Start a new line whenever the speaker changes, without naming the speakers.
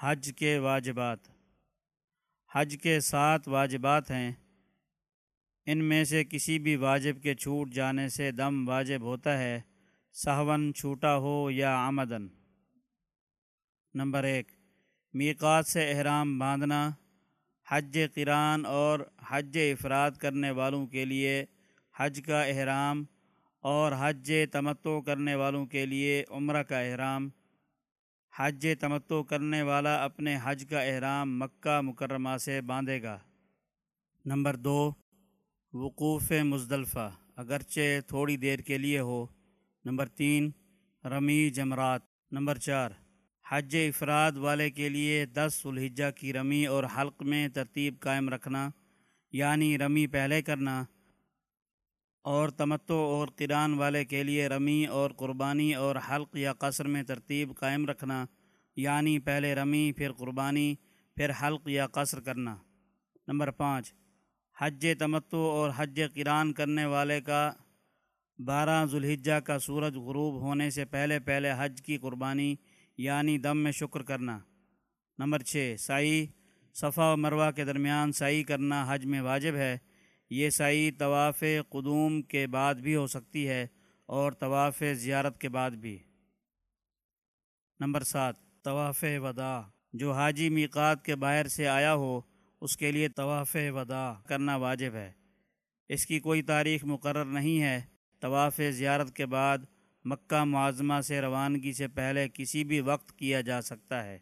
حج کے واجبات۔ حج کے سات واجبات ہیں۔ ان میں سے کسی بھی واجب کے چھوٹ جانے سے دم واجب ہوتا ہے، سہون چھوٹا ہو یا آمدن۔ نمبر ایک، میقات سے احرام باندھنا۔ حج قران اور حج افراد کرنے والوں کے لیے حج کا احرام اور حج تمتو کرنے والوں کے لیے عمرہ کا احرام۔ حج تمتو کرنے والا اپنے حج کا احرام مکہ مکرمہ سے باندھے گا۔ نمبر دو، وقوف مزدلفہ، اگرچہ تھوڑی دیر کے لیے ہو۔ نمبر تین، رمی جمرات۔ نمبر چار، حج افراد والے کے لیے دس الحجہ کی رمی اور حلق میں ترتیب قائم رکھنا یعنی رمی پہلے کرنا۔ اور تمتو اور قران والے کے لیے رمی اور قربانی اور حلق یا قصر میں ترتیب قائم رکھنا یعنی پہلے رمی، پھر قربانی، پھر حلق یا قصر کرنا۔ نمبر پانچ، حج تمتو اور حج قران کرنے والے کا بارہ ذوالحجہ کا سورج غروب ہونے سے پہلے پہلے حج کی قربانی یعنی دم میں شکر کرنا۔ نمبر چھ سائی صفا و مروہ کے درمیان سائی کرنا حج میں واجب ہے۔ یہ سعی طواف قدوم کے بعد بھی ہو سکتی ہے اور طواف زیارت کے بعد بھی۔ نمبر سات، طواف ودا۔ جو حاجی میقات کے باہر سے آیا ہو، اس کے لیے طواف ودا کرنا واجب ہے۔ اس کی کوئی تاریخ مقرر نہیں ہے۔ طواف زیارت کے بعد مکہ معظمہ سے روانگی سے پہلے کسی بھی وقت کیا جا سکتا ہے۔